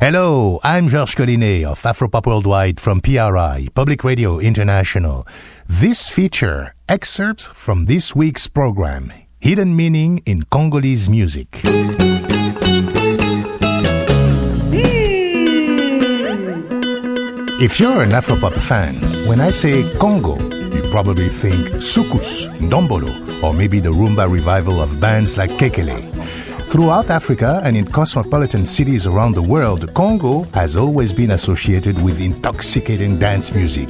Hello, I'm Georges Collinet of Afropop Worldwide from PRI, Public Radio International. This feature excerpts from this week's program, Hidden Meaning in Congolese Music. If you're an Afropop fan, when I say Congo, you probably think Soukous, Ndombolo, or maybe the rumba revival of bands like Kekele. Throughout Africa and in cosmopolitan cities around the world, Congo has always been associated with intoxicating dance music.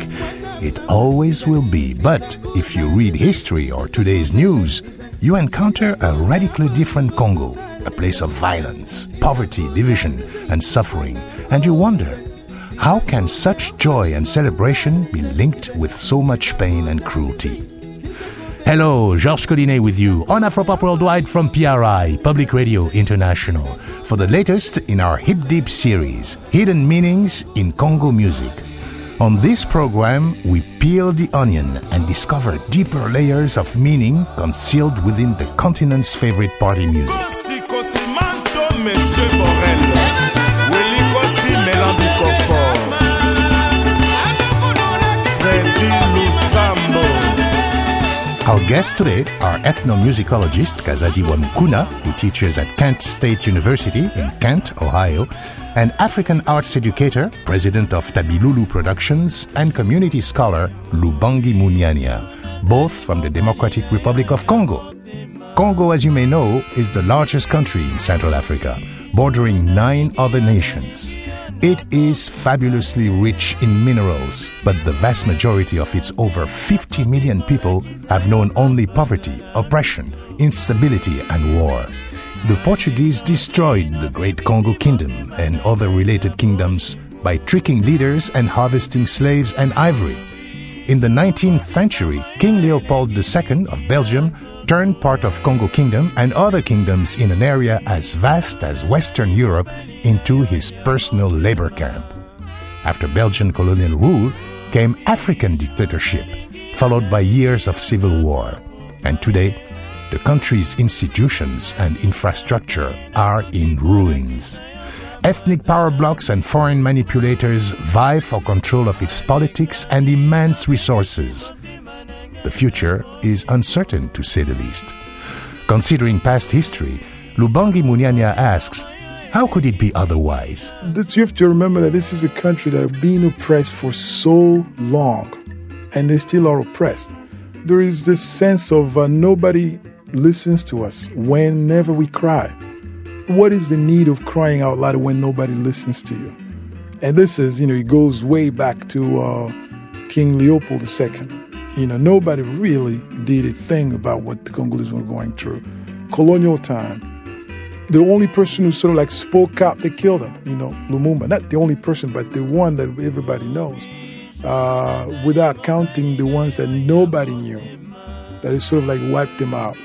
It always will be, but if you read history or today's news, you encounter a radically different Congo, a place of violence, poverty, division, and suffering, and you wonder how can such joy and celebration be linked with so much pain and cruelty? Hello, Georges Collinet with you on Afropop Worldwide from PRI, Public Radio International, for the latest in our Hip Deep series, Hidden Meanings in Congo Music. On this program, we peel the onion and discover deeper layers of meaning concealed within the continent's favorite party music. Our guests today are ethnomusicologist Kazadi wa Mukuna, who teaches at Kent State University in Kent, Ohio, and African arts educator, president of Tabilulu Productions, and community scholar Lubangi Munyanya, both from the Democratic Republic of Congo. Congo, as you may know, is the largest country in Central Africa, bordering nine other nations. It is fabulously rich in minerals, but the vast majority of its over 50 million people have known only poverty, oppression, instability, and war. The Portuguese destroyed the Great Congo Kingdom and other related kingdoms by tricking leaders and harvesting slaves and ivory. In the 19th century, King Leopold II of Belgium turned part of Congo Kingdom and other kingdoms in an area as vast as Western Europe into his personal labor camp. After Belgian colonial rule came African dictatorship, followed by years of civil war. And today, the country's institutions and infrastructure are in ruins. Ethnic power blocks and foreign manipulators vie for control of its politics and immense resources. The future is uncertain, to say the least. Considering past history, Lubangi Munyanya asks, how could it be otherwise? You have to remember that this is a country that have been oppressed for so long, and they still are oppressed. There is this sense of uh, nobody listens to us whenever we cry. What is the need of crying out loud when nobody listens to you? And this is, you know, it goes way back to uh, King Leopold II. You know, nobody really did a thing about what the Congolese were going through. Colonial time. The only person who sort of like spoke out, they killed him, you know, Lumumba. Not the only person, but the one that everybody knows. Uh, without counting the ones that nobody knew, that it sort of like wiped them out.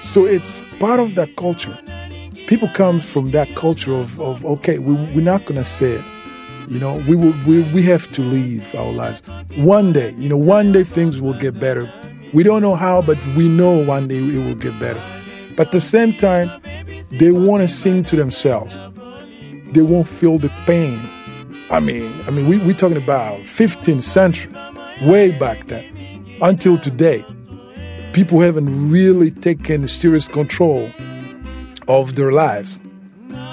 So it's part of that culture. People come from that culture of, of okay, we, we're not going to say it. You know, we will we, we have to leave our lives. One day, you know, one day things will get better. We don't know how, but we know one day it will get better. But at the same time, they want to sing to themselves. They won't feel the pain. I mean, I mean, we, we're talking about 15th century, way back then, until today. People haven't really taken serious control of their lives.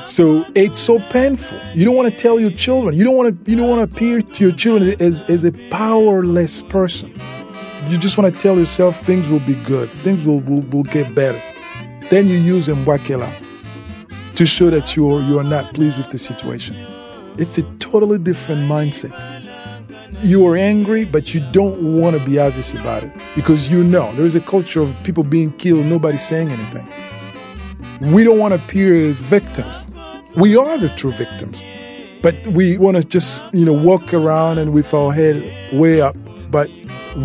So it's so painful. You don't want to tell your children. You don't want to. You don't want to appear to your children as, as a powerless person. You just want to tell yourself things will be good. Things will, will, will get better. Then you use Mbwakela to show that you are, you are not pleased with the situation. It's a totally different mindset. You are angry, but you don't want to be obvious about it because you know there is a culture of people being killed, nobody saying anything. We don't want to appear as victims. We are the true victims. But we want to just, you know, walk around and with our head way up. But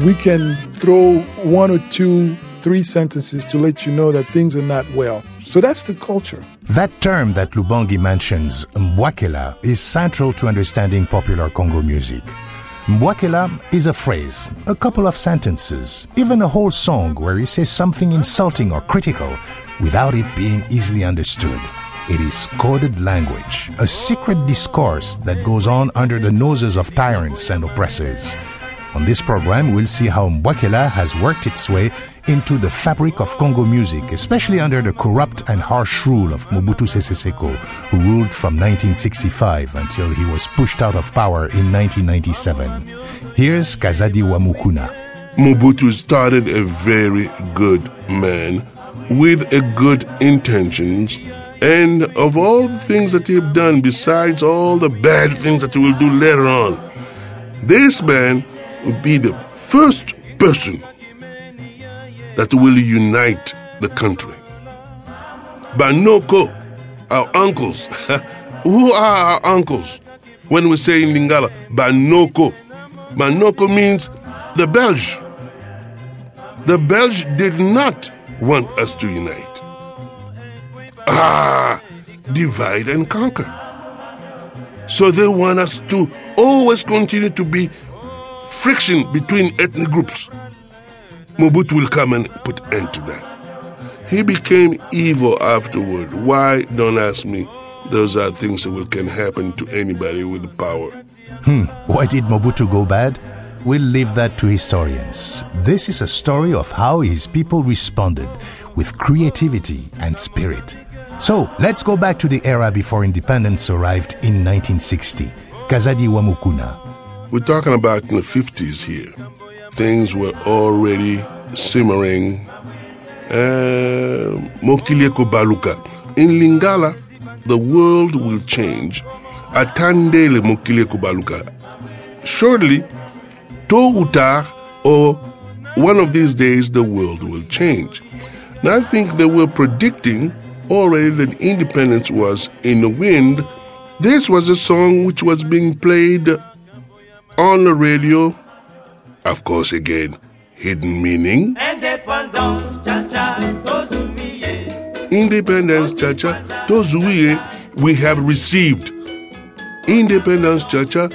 we can throw one or two, three sentences to let you know that things are not well. So that's the culture. That term that Lubangi mentions, Mbwakela, is central to understanding popular Congo music. Mbwakela is a phrase, a couple of sentences, even a whole song where he says something insulting or critical without it being easily understood. It is coded language, a secret discourse that goes on under the noses of tyrants and oppressors. On this program, we'll see how Mbwakela has worked its way into the fabric of Congo music, especially under the corrupt and harsh rule of Mobutu Sese Seko, who ruled from 1965 until he was pushed out of power in 1997. Here's Kazadi wa Mukuna. Mobutu started a very good man with a good intentions and of all the things that he have done, besides all the bad things that he will do later on, this man will be the first person that will unite the country. Banoko, our uncles. Who are our uncles? When we say in Lingala, Banoko. Banoko means the Belge. The Belge did not want us to unite. Ah, divide and conquer. So they want us to always continue to be friction between ethnic groups. Mobutu will come and put end to that. He became evil afterward. Why? Don't ask me. Those are things that can happen to anybody with power. Hmm, why did Mobutu go bad? We'll leave that to historians. This is a story of how his people responded with creativity and spirit. So let's go back to the era before independence arrived in 1960. Kazadi wa Mukuna. We're talking about in the 50s here. Things were already simmering. Uh, Mokileko Baluka. In Lingala, the world will change. Atandele Mokileko Baluka. Surely, tôt ou or one of these days, the world will change. Now, I think they were predicting already that independence was in the wind. This was a song which was being played on the radio. Of course, again, hidden meaning. Indépendance, cha-cha, tozumiye. Independence, cha-cha, tozuiye, we have received. Independence, cha-cha,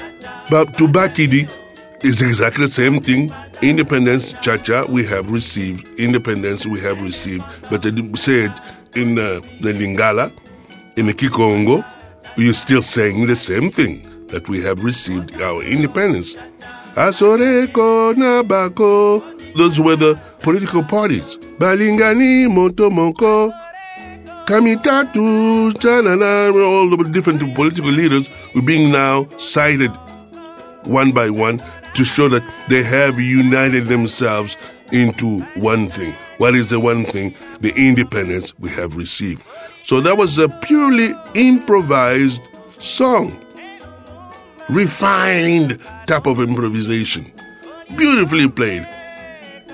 but Tubakidi is exactly the same thing. Independence, cha-cha, we have received. Independence, we have received. But they said in uh, the Lingala, in the Kikongo, you're still saying the same thing that we have received our independence. Those were the political parties. Balingani Montomoko, Kamitatu, all the different political leaders were being now cited one by one to show that they have united themselves into one thing. What is the one thing? The independence we have received. So that was a purely improvised song. Refined type of improvisation. Beautifully played.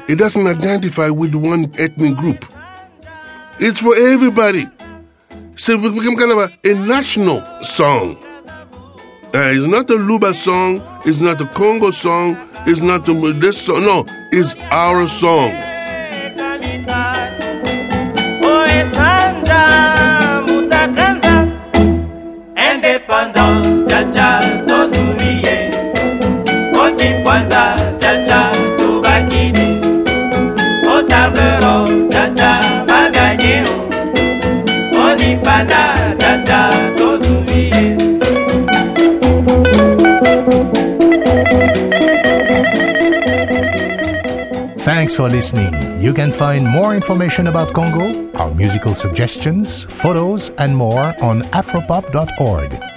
It doesn't identify with one ethnic group. It's for everybody. So it became kind of a, a national song. Uh, it's not a Luba song. It's not a Congo song. It's not a this song. No, it's our song. Cha-cha, Thanks for listening. You can find more information about Congo, our musical suggestions, photos, and more on afropop.org.